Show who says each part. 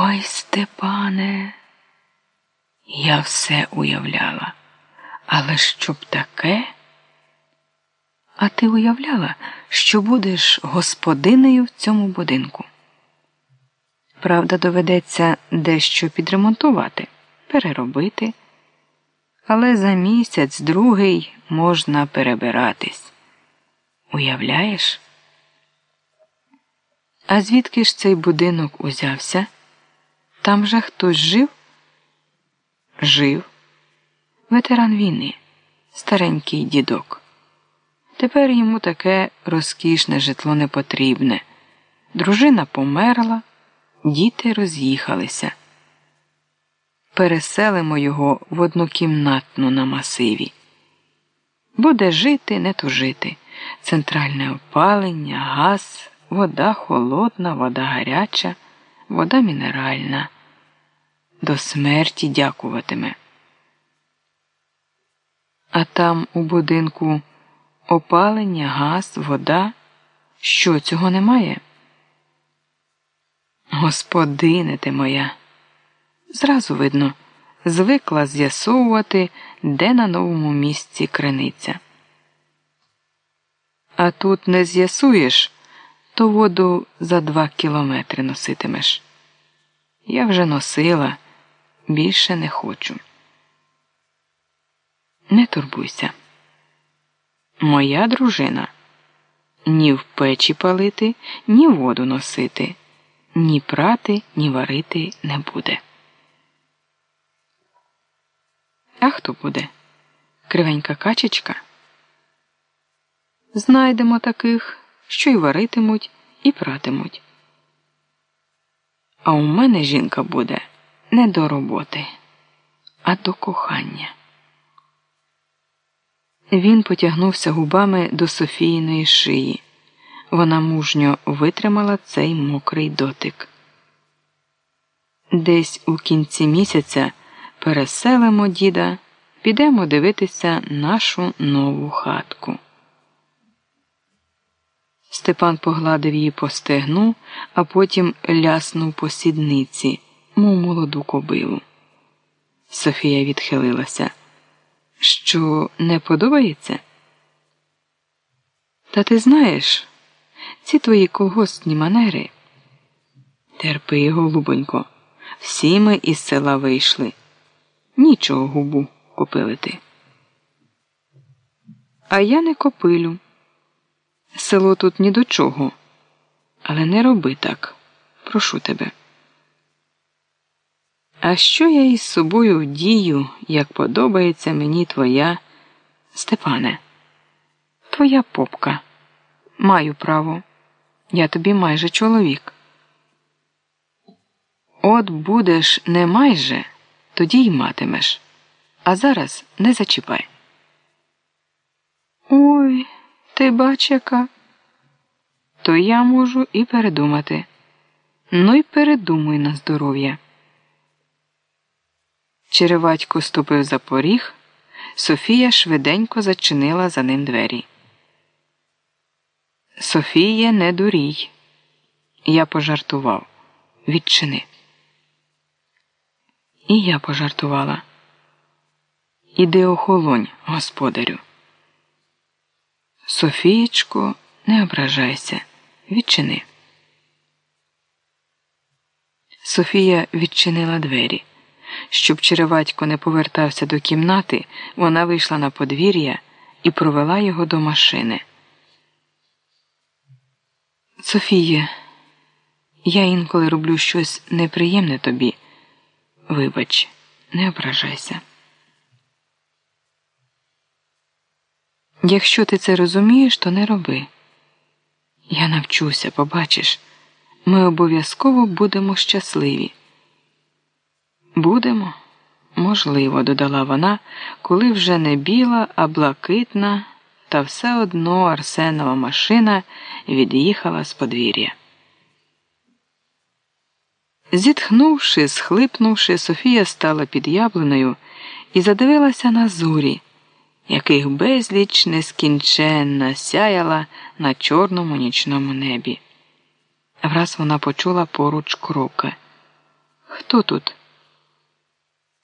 Speaker 1: Ой, Степане, я все уявляла, але щоб таке? А ти уявляла, що будеш господинею в цьому будинку? Правда, доведеться дещо підремонтувати, переробити, але за місяць другий можна перебиратись. Уявляєш? А звідки ж цей будинок узявся? Там же хтось жив? Жив. Ветеран війни, старенький дідок. Тепер йому таке розкішне житло не потрібне. Дружина померла, діти роз'їхалися. Переселимо його в однокімнатну на масиві. Буде жити, не тужити. Центральне опалення, газ, вода холодна, вода гаряча, вода мінеральна. До смерті дякуватиме. А там у будинку опалення, газ, вода. Що цього немає? Господине ти моя. Зразу видно, звикла з'ясовувати, де на новому місці криниця. А тут не з'ясуєш, то воду за два кілометри носитимеш. Я вже носила, більше не хочу. Не турбуйся. Моя дружина ні в печі палити, ні воду носити, ні прати, ні варити не буде. А хто буде? Кривенька качечка? Знайдемо таких, що й варитимуть, і пратимуть. А у мене жінка буде не до роботи, а до кохання. Він потягнувся губами до Софіїної шиї. Вона мужньо витримала цей мокрий дотик. Десь у кінці місяця переселимо діда, підемо дивитися нашу нову хатку. Степан погладив її по стегну, а потім ляснув по сідниці, мов молоду кобилу. Софія відхилилася. Що не подобається? Та ти знаєш, ці твої колгоспні манери. Терпи, голубонько, всі ми із села вийшли. Нічого губу копилити. А я не копилю. Село тут ні до чого. Але не роби так. Прошу тебе. А що я із собою вдію, як подобається мені твоя Степане? Твоя попка. Маю право. Я тобі майже чоловік. От будеш не майже, тоді й матимеш. А зараз не зачіпай. Ой, ти бач яка. То я можу і передумати. Ну й передумуй на здоров'я. Череватько ступив за поріг, Софія швиденько зачинила за ним двері. Софіє, не дурій. Я пожартував. Відчини. І я пожартувала. Іди охолонь, господарю. Софієчко, не ображайся, відчини. Софія відчинила двері. Щоб череватько не повертався до кімнати, вона вийшла на подвір'я і провела його до машини. Софіє, я інколи роблю щось неприємне тобі. Вибач, не ображайся. Якщо ти це розумієш, то не роби. Я навчуся, побачиш, ми обов'язково будемо щасливі. Будемо, можливо, додала вона, коли вже не біла, а блакитна, та все одно Арсенова машина від'їхала з подвір'я. Зітхнувши, схлипнувши, Софія стала під яблуною і задивилася на зорі, яких безліч нескінченна сяяла на чорному нічному небі. Враз вона почула поруч кроки. Хто тут?